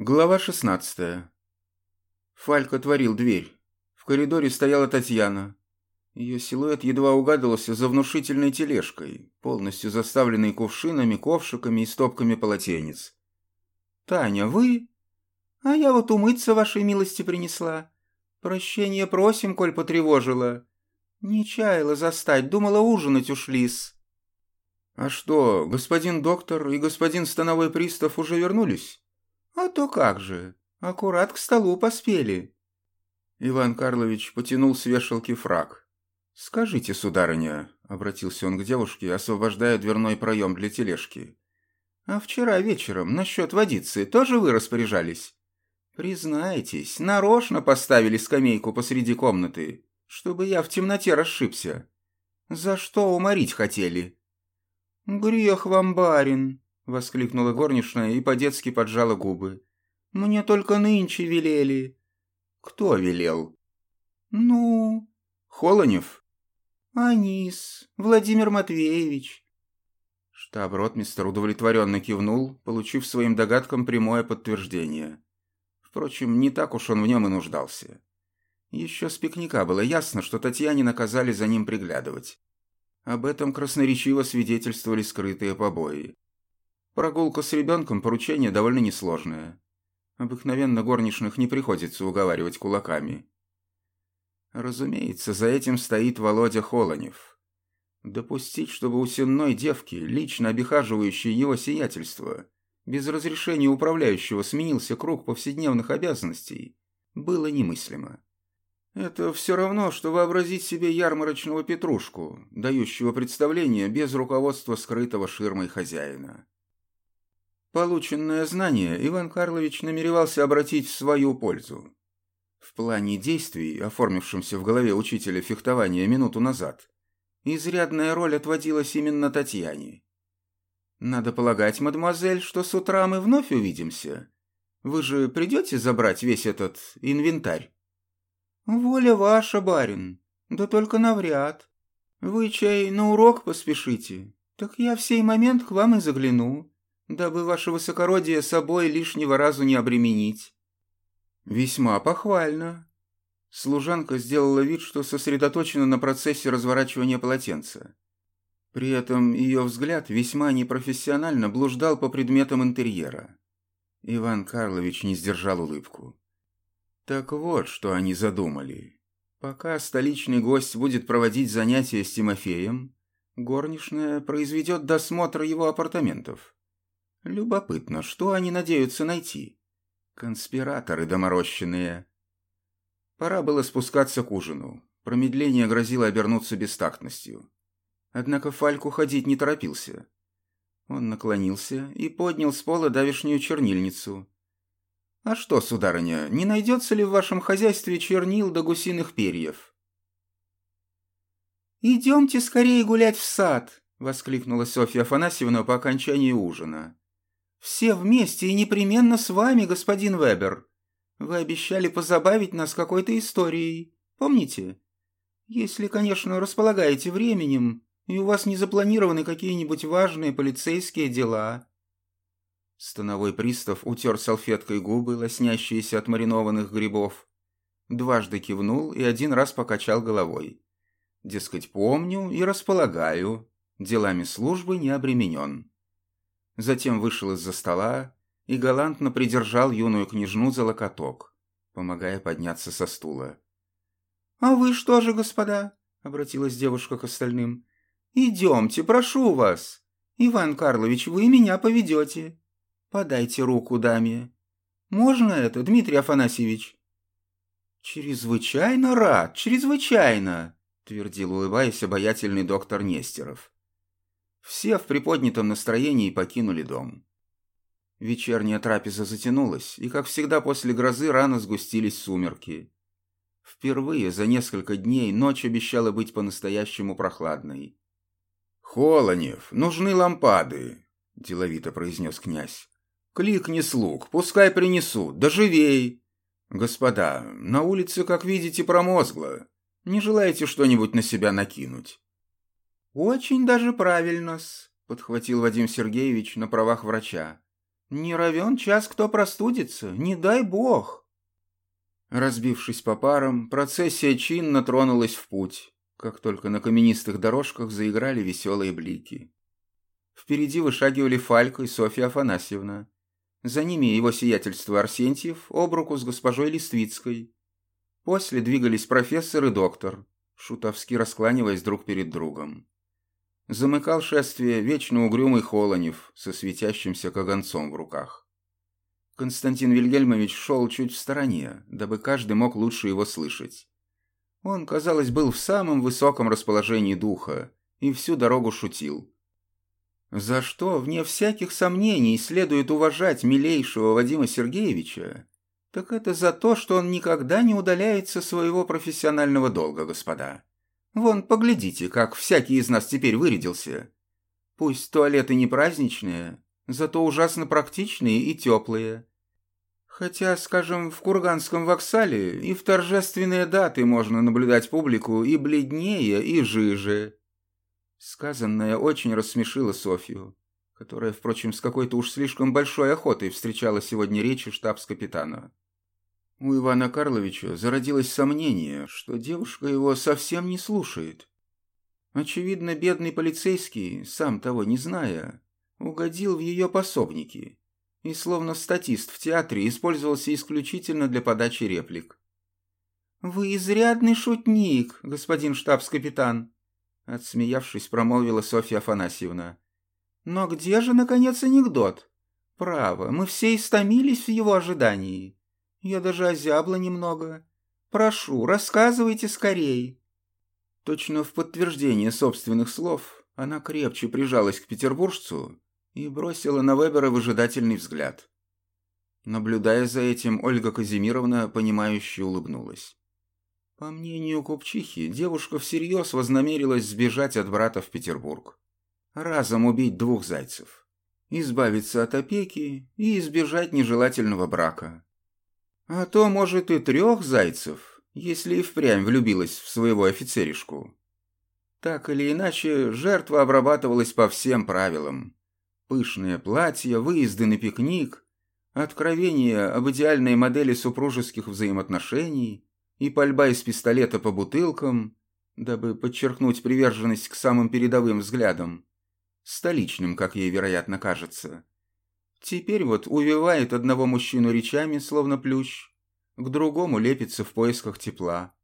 Глава 16. Фальк отворил дверь. В коридоре стояла Татьяна. Ее силуэт едва угадывался за внушительной тележкой, полностью заставленной кувшинами, ковшиками и стопками полотенец. «Таня, вы?» «А я вот умыться вашей милости принесла. Прощения просим, коль потревожила. Не чаяла застать, думала ужинать ушли-с». «А что, господин доктор и господин становой пристав уже вернулись?» «А то как же, аккурат к столу поспели». Иван Карлович потянул с вешалки фраг. «Скажите, сударыня», — обратился он к девушке, освобождая дверной проем для тележки. «А вчера вечером насчет водицы тоже вы распоряжались?» «Признайтесь, нарочно поставили скамейку посреди комнаты, чтобы я в темноте расшибся. За что уморить хотели?» «Грех вам, барин», Воскликнула горничная и по-детски поджала губы. «Мне только нынче велели». «Кто велел?» «Ну...» «Холонев?» «Анис, Владимир Матвеевич». Штаб-ротмистер удовлетворенно кивнул, получив своим догадкам прямое подтверждение. Впрочем, не так уж он в нем и нуждался. Еще с пикника было ясно, что Татьяне наказали за ним приглядывать. Об этом красноречиво свидетельствовали скрытые побои. Прогулка с ребенком – поручение довольно несложное. Обыкновенно горничных не приходится уговаривать кулаками. Разумеется, за этим стоит Володя Холонев. Допустить, чтобы у сенной девки, лично обихаживающей его сиятельство, без разрешения управляющего сменился круг повседневных обязанностей, было немыслимо. Это все равно, что вообразить себе ярмарочного петрушку, дающего представление без руководства скрытого ширмой хозяина. Полученное знание Иван Карлович намеревался обратить в свою пользу. В плане действий, оформившемся в голове учителя фехтования минуту назад, изрядная роль отводилась именно Татьяне. «Надо полагать, мадемуазель, что с утра мы вновь увидимся. Вы же придете забрать весь этот инвентарь?» «Воля ваша, барин, да только навряд. Вы, чай, на урок поспешите, так я в сей момент к вам и загляну дабы ваше высокородие собой лишнего разу не обременить». «Весьма похвально». Служанка сделала вид, что сосредоточена на процессе разворачивания полотенца. При этом ее взгляд весьма непрофессионально блуждал по предметам интерьера. Иван Карлович не сдержал улыбку. Так вот, что они задумали. Пока столичный гость будет проводить занятия с Тимофеем, горничная произведет досмотр его апартаментов. Любопытно, что они надеются найти? Конспираторы доморощенные. Пора было спускаться к ужину. Промедление грозило обернуться бестактностью. Однако Фальк уходить не торопился. Он наклонился и поднял с пола давешнюю чернильницу. «А что, сударыня, не найдется ли в вашем хозяйстве чернил до гусиных перьев?» «Идемте скорее гулять в сад!» — воскликнула Софья Афанасьевна по окончании ужина. «Все вместе и непременно с вами, господин Вебер. Вы обещали позабавить нас какой-то историей. Помните? Если, конечно, располагаете временем, и у вас не запланированы какие-нибудь важные полицейские дела». Становой пристав утер салфеткой губы, лоснящиеся от маринованных грибов. Дважды кивнул и один раз покачал головой. Дескать, помню и располагаю, делами службы не обременен затем вышел из-за стола и галантно придержал юную княжну за локоток, помогая подняться со стула. «А вы что же, господа?» — обратилась девушка к остальным. «Идемте, прошу вас. Иван Карлович, вы меня поведете. Подайте руку даме. Можно это, Дмитрий Афанасьевич?» «Чрезвычайно рад, чрезвычайно!» — твердил, улыбаясь, обаятельный доктор Нестеров. Все в приподнятом настроении покинули дом. Вечерняя трапеза затянулась, и, как всегда после грозы, рано сгустились сумерки. Впервые за несколько дней ночь обещала быть по-настоящему прохладной. «Холонев, нужны лампады», — деловито произнес князь. «Кликни слуг, пускай принесут, да живей! Господа, на улице, как видите, промозгло. Не желаете что-нибудь на себя накинуть?» «Очень даже правильно-с», — подхватил Вадим Сергеевич на правах врача. Не равен час, кто простудится, не дай бог. Разбившись по парам, процессия чинно тронулась в путь, как только на каменистых дорожках заиграли веселые блики. Впереди вышагивали Фалька и Софья Афанасьевна. За ними его сиятельство Арсентьев об руку с госпожой Листвицкой. После двигались профессор и доктор, шутовски раскланиваясь друг перед другом. Замыкал шествие вечно угрюмый Холонев со светящимся каганцом в руках. Константин Вильгельмович шел чуть в стороне, дабы каждый мог лучше его слышать. Он, казалось, был в самом высоком расположении духа и всю дорогу шутил. За что, вне всяких сомнений, следует уважать милейшего Вадима Сергеевича, так это за то, что он никогда не удаляется своего профессионального долга, господа. Вон, поглядите, как всякий из нас теперь вырядился. Пусть туалеты не праздничные, зато ужасно практичные и теплые. Хотя, скажем, в Курганском воксале и в торжественные даты можно наблюдать публику и бледнее, и жиже. Сказанное очень рассмешило Софью, которая, впрочем, с какой-то уж слишком большой охотой встречала сегодня речи штабс-капитана. У Ивана Карловича зародилось сомнение, что девушка его совсем не слушает. Очевидно, бедный полицейский, сам того не зная, угодил в ее пособники и, словно статист в театре, использовался исключительно для подачи реплик. «Вы изрядный шутник, господин штабс-капитан», отсмеявшись, промолвила Софья Афанасьевна. «Но где же, наконец, анекдот? Право, мы все истомились в его ожидании. Я даже озябла немного. Прошу, рассказывайте скорей». Точно в подтверждение собственных слов она крепче прижалась к петербуржцу и бросила на Вебера выжидательный взгляд. Наблюдая за этим, Ольга Казимировна, понимающе улыбнулась. По мнению купчихи, девушка всерьез вознамерилась сбежать от брата в Петербург. Разом убить двух зайцев. Избавиться от опеки и избежать нежелательного брака. А то, может, и трех зайцев, если и впрямь влюбилась в своего офицеришку. Так или иначе, жертва обрабатывалась по всем правилам. Пышные платья, выезды на пикник, откровения об идеальной модели супружеских взаимоотношений и пальба из пистолета по бутылкам, дабы подчеркнуть приверженность к самым передовым взглядам, столичным, как ей, вероятно, кажется. Теперь вот увивает одного мужчину речами, словно плющ, к другому лепится в поисках тепла.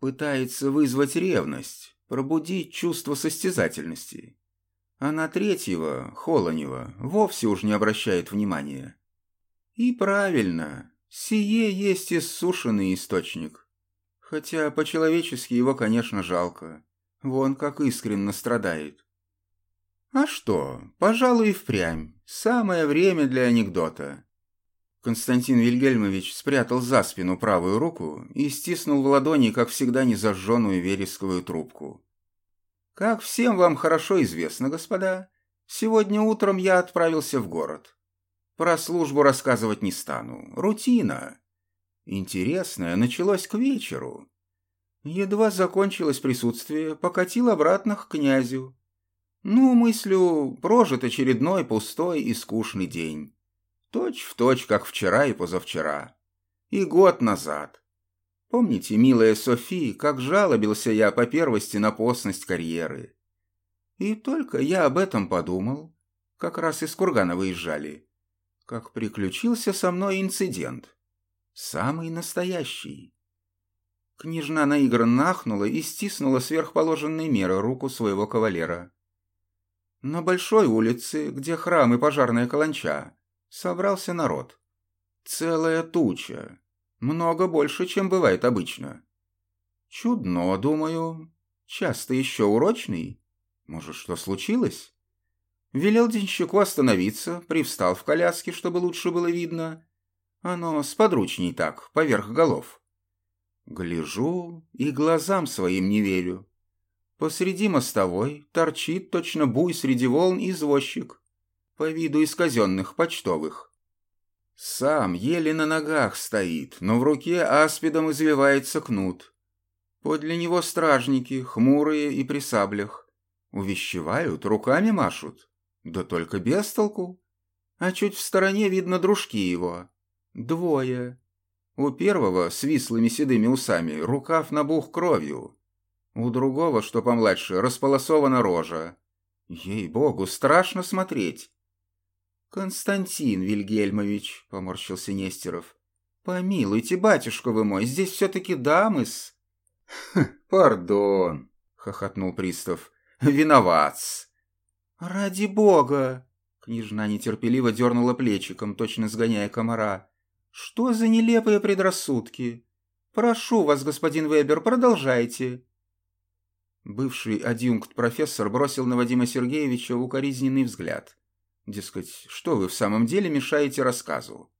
Пытается вызвать ревность, пробудить чувство состязательности а на третьего, Холонева, вовсе уж не обращает внимания. И правильно, сие есть иссушенный источник. Хотя по-человечески его, конечно, жалко. Вон как искренно страдает. А что, пожалуй, и впрямь. Самое время для анекдота. Константин Вильгельмович спрятал за спину правую руку и стиснул в ладони, как всегда, незажженную вересковую трубку. Как всем вам хорошо известно, господа, сегодня утром я отправился в город. Про службу рассказывать не стану. Рутина. Интересное началось к вечеру. Едва закончилось присутствие, покатил обратно к князю. Ну, мыслю, прожит очередной пустой и скучный день. Точь в точь, как вчера и позавчера. И год назад. Помните, милая Софи, как жалобился я по первости на постность карьеры? И только я об этом подумал, как раз из Кургана выезжали, как приключился со мной инцидент. Самый настоящий. Княжна наигранно нахнула и стиснула сверхположенной меры руку своего кавалера. На большой улице, где храм и пожарная каланча, собрался народ. Целая туча, много больше, чем бывает обычно. Чудно, думаю. Часто еще урочный. Может, что случилось? Велел денщику остановиться, привстал в коляске, чтобы лучше было видно. Оно сподручней так, поверх голов. Гляжу и глазам своим не верю. Посреди мостовой торчит точно буй среди волн извозчик, по виду из казенных почтовых. Сам еле на ногах стоит, но в руке аспидом извивается кнут. Подле него стражники, хмурые и при саблях. Увещевают, руками машут. Да только без толку. а чуть в стороне видно дружки его. Двое. У первого с вислыми седыми усами рукав набух кровью. У другого, что помладше, располосована рожа. Ей-богу, страшно смотреть. «Константин Вильгельмович», — поморщился Нестеров, — «помилуйте, батюшка вы мой, здесь все-таки дамы-с». «Пардон», — хохотнул пристав, — «виноват-с». «Ради бога!» — княжна нетерпеливо дернула плечиком, точно сгоняя комара. «Что за нелепые предрассудки? Прошу вас, господин Вебер, продолжайте». Бывший адъюнкт-профессор бросил на Вадима Сергеевича укоризненный взгляд. Дескать, что вы в самом деле мешаете рассказу?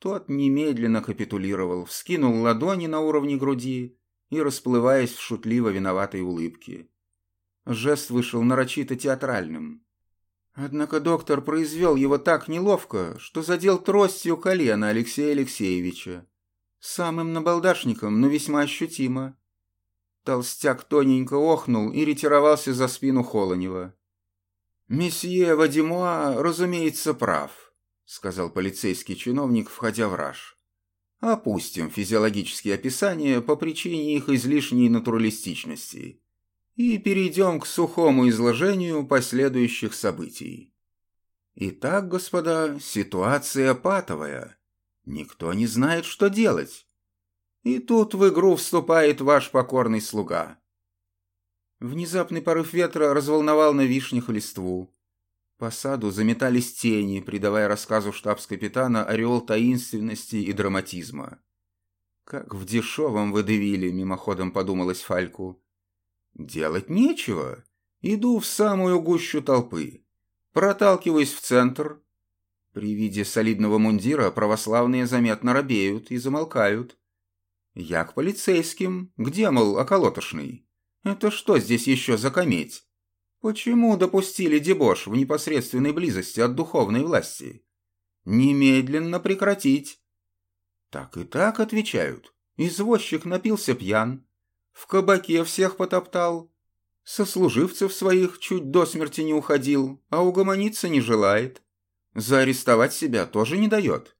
Тот немедленно капитулировал, вскинул ладони на уровне груди и, расплываясь в шутливо виноватой улыбке. Жест вышел нарочито театральным. Однако доктор произвел его так неловко, что задел тростью колено Алексея Алексеевича. Самым набалдашником, но весьма ощутимо. Толстяк тоненько охнул и ретировался за спину Холонева. «Месье Вадимуа, разумеется, прав», — сказал полицейский чиновник, входя в раж. «Опустим физиологические описания по причине их излишней натуралистичности и перейдем к сухому изложению последующих событий. Итак, господа, ситуация патовая. Никто не знает, что делать. И тут в игру вступает ваш покорный слуга. Внезапный порыв ветра разволновал на вишнях листву. По саду заметались тени, придавая рассказу штабс-капитана ореол таинственности и драматизма. «Как в дешевом выдавили», — мимоходом подумалось Фальку. Делать нечего. Иду в самую гущу толпы. Проталкиваюсь в центр. При виде солидного мундира православные заметно робеют и замолкают. Я к полицейским. Где, мол, околотошный? Это что здесь еще за кометь? Почему допустили дебош в непосредственной близости от духовной власти? Немедленно прекратить. Так и так отвечают. Извозчик напился пьян, в кабаке всех потоптал. Сослуживцев своих чуть до смерти не уходил, а угомониться не желает. Заарестовать себя тоже не дает.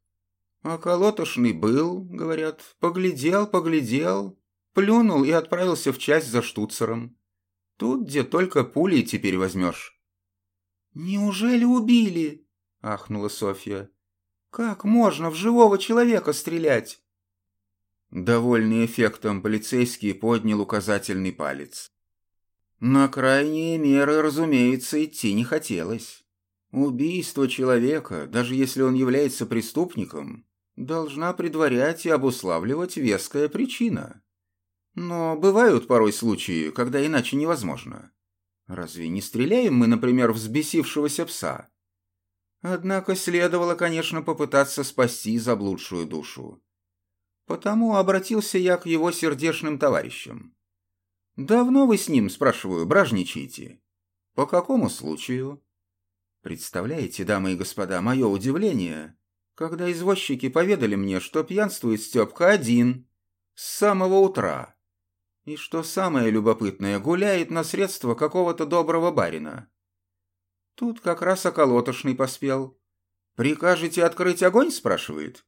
А колотошный был, говорят, поглядел, поглядел, плюнул и отправился в часть за штуцером. Тут, где только пулей теперь возьмешь. «Неужели убили?» — ахнула Софья. «Как можно в живого человека стрелять?» Довольный эффектом, полицейский поднял указательный палец. На крайние меры, разумеется, идти не хотелось. Убийство человека, даже если он является преступником, должна предварять и обуславливать веская причина. Но бывают порой случаи, когда иначе невозможно. Разве не стреляем мы, например, взбесившегося пса? Однако следовало, конечно, попытаться спасти заблудшую душу. Потому обратился я к его сердечным товарищам. «Давно вы с ним, спрашиваю, бражничаете?» «По какому случаю?» Представляете, дамы и господа, мое удивление, когда извозчики поведали мне, что пьянствует Степка один, с самого утра, и что самое любопытное, гуляет на средства какого-то доброго барина. Тут как раз околотошный поспел. «Прикажете открыть огонь?» – спрашивает.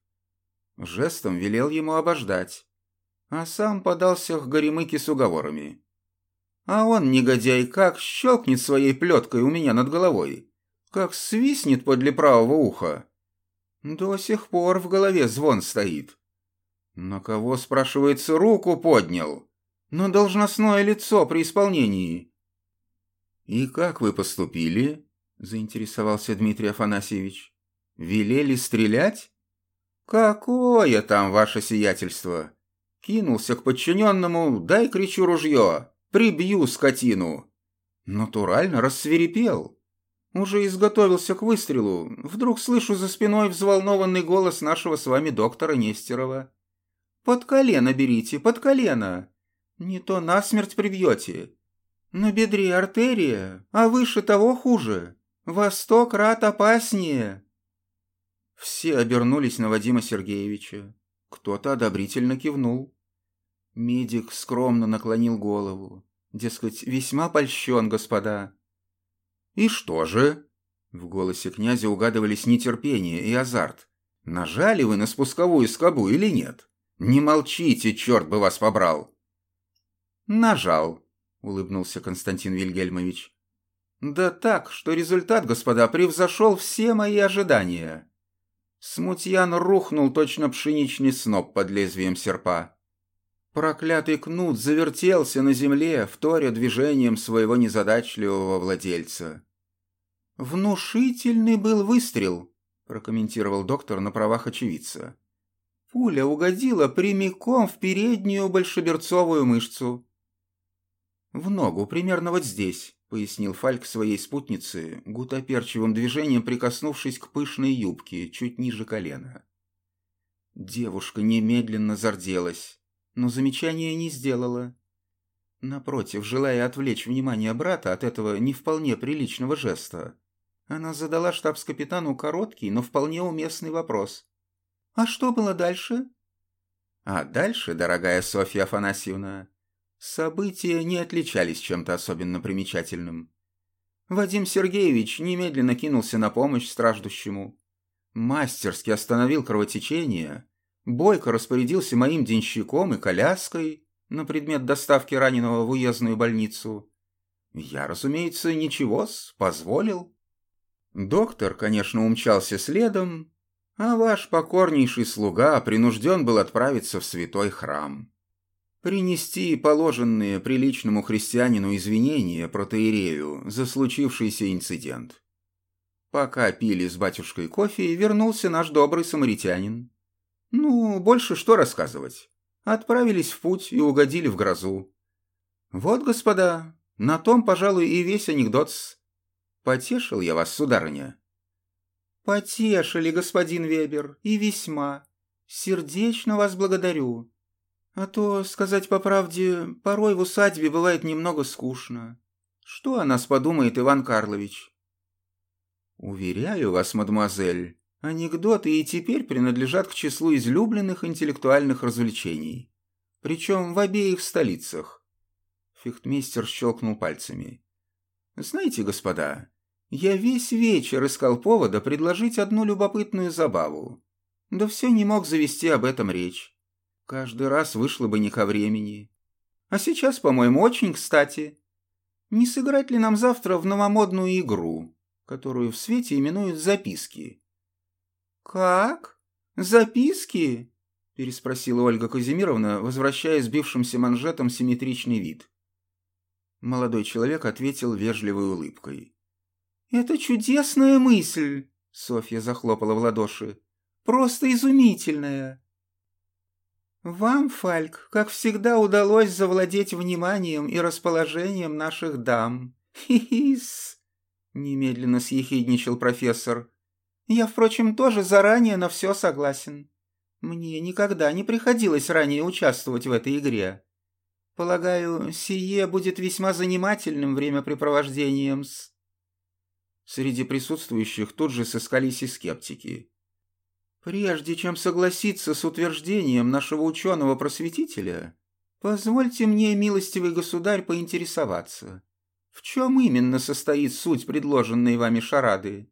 Жестом велел ему обождать, а сам подался к Горемыке с уговорами. А он, негодяй, как щелкнет своей плеткой у меня над головой, как свистнет подле правого уха. До сих пор в голове звон стоит. На кого, спрашивается, руку поднял? На должностное лицо при исполнении. «И как вы поступили?» – заинтересовался Дмитрий Афанасьевич. «Велели стрелять?» «Какое там ваше сиятельство?» Кинулся к подчиненному, дай кричу ружье, прибью скотину. Натурально рассверепел. Уже изготовился к выстрелу, вдруг слышу за спиной взволнованный голос нашего с вами доктора Нестерова. «Под колено берите, под колено! Не то насмерть прибьете. На бедре артерия, а выше того хуже. Во сто опаснее!» Все обернулись на Вадима Сергеевича. Кто-то одобрительно кивнул. Медик скромно наклонил голову. Дескать, весьма польщен, господа. «И что же?» В голосе князя угадывались нетерпение и азарт. «Нажали вы на спусковую скобу или нет? Не молчите, черт бы вас побрал!» «Нажал», — улыбнулся Константин Вильгельмович. «Да так, что результат, господа, превзошел все мои ожидания». Смутьян рухнул точно пшеничный сноп под лезвием серпа. Проклятый кнут завертелся на земле, вторя движением своего незадачливого владельца. «Внушительный был выстрел», — прокомментировал доктор на правах очевидца. Пуля угодила прямиком в переднюю большеберцовую мышцу. «В ногу, примерно вот здесь», — пояснил Фальк своей спутнице, гутоперчивым движением прикоснувшись к пышной юбке чуть ниже колена. Девушка немедленно зарделась, но замечания не сделала. Напротив, желая отвлечь внимание брата от этого не вполне приличного жеста, она задала штабс-капитану короткий, но вполне уместный вопрос. «А что было дальше?» «А дальше, дорогая Софья Афанасьевна, события не отличались чем-то особенно примечательным. Вадим Сергеевич немедленно кинулся на помощь страждущему. Мастерски остановил кровотечение, бойко распорядился моим денщиком и коляской на предмет доставки раненого в уездную больницу. Я, разумеется, ничего-с, позволил. Доктор, конечно, умчался следом, а ваш покорнейший слуга принужден был отправиться в святой храм. Принести положенные приличному христианину извинения протеерею за случившийся инцидент. Пока пили с батюшкой кофе, вернулся наш добрый самаритянин. Ну, больше что рассказывать. Отправились в путь и угодили в грозу. Вот, господа, на том, пожалуй, и весь анекдот -с. Потешил я вас, сударыня?» «Потешили, господин Вебер, и весьма. Сердечно вас благодарю. А то, сказать по правде, порой в усадьбе бывает немного скучно. Что о нас подумает Иван Карлович?» «Уверяю вас, мадемуазель, анекдоты и теперь принадлежат к числу излюбленных интеллектуальных развлечений. Причем в обеих столицах». Фехтмейстер щелкнул пальцами. «Знаете, господа, я весь вечер искал повода предложить одну любопытную забаву. Да все не мог завести об этом речь. Каждый раз вышло бы не ко времени. А сейчас, по-моему, очень кстати. Не сыграть ли нам завтра в новомодную игру, которую в свете именуют «записки»?» «Как? Записки?» – переспросила Ольга Казимировна, возвращая сбившимся манжетом симметричный вид. Молодой человек ответил вежливой улыбкой. «Это чудесная мысль!» — Софья захлопала в ладоши. «Просто изумительная!» «Вам, Фальк, как всегда удалось завладеть вниманием и расположением наших дам. Хи-хис!» — немедленно съехидничал профессор. «Я, впрочем, тоже заранее на все согласен. Мне никогда не приходилось ранее участвовать в этой игре. Полагаю, сие будет весьма занимательным времяпрепровождением с...» Среди присутствующих тут же сыскались и скептики. «Прежде чем согласиться с утверждением нашего ученого-просветителя, позвольте мне, милостивый государь, поинтересоваться, в чем именно состоит суть предложенной вами шарады?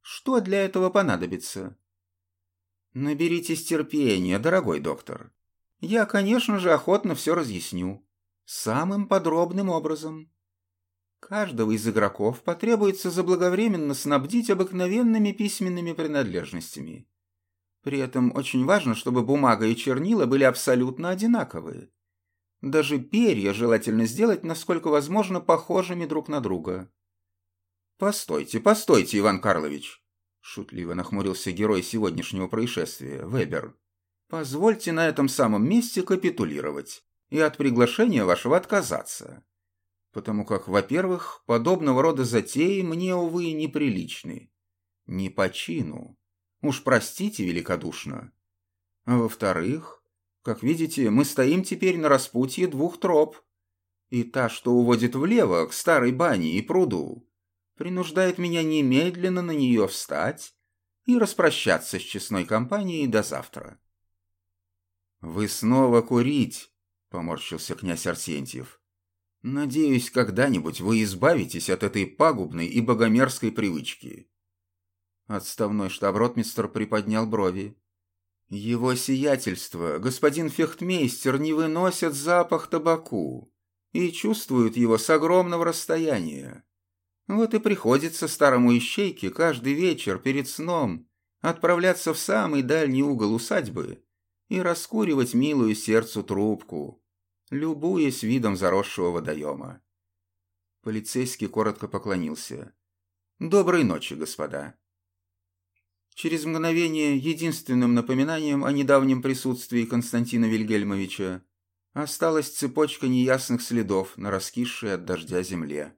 Что для этого понадобится?» «Наберитесь терпения, дорогой доктор. Я, конечно же, охотно все разъясню. Самым подробным образом. Каждого из игроков потребуется заблаговременно снабдить обыкновенными письменными принадлежностями. При этом очень важно, чтобы бумага и чернила были абсолютно одинаковые. Даже перья желательно сделать, насколько возможно, похожими друг на друга. «Постойте, постойте, Иван Карлович!» Шутливо нахмурился герой сегодняшнего происшествия, Вебер. «Позвольте на этом самом месте капитулировать и от приглашения вашего отказаться потому как, во-первых, подобного рода затеи мне, увы, неприличны. Не по чину. Уж простите великодушно. А во-вторых, как видите, мы стоим теперь на распутье двух троп. И та, что уводит влево, к старой бане и пруду, принуждает меня немедленно на нее встать и распрощаться с честной компанией до завтра. «Вы снова курить?» — поморщился князь Арсентьев. Надеюсь, когда-нибудь вы избавитесь от этой пагубной и богомерзкой привычки. Отставной штаб-ротмистр приподнял брови. Его сиятельство, господин фехтмейстер, не выносят запах табаку и чувствуют его с огромного расстояния. Вот и приходится старому ищейке каждый вечер перед сном отправляться в самый дальний угол усадьбы и раскуривать милую сердцу трубку, любуясь видом заросшего водоема. Полицейский коротко поклонился. «Доброй ночи, господа». Через мгновение единственным напоминанием о недавнем присутствии Константина Вильгельмовича осталась цепочка неясных следов на раскисшей от дождя земле.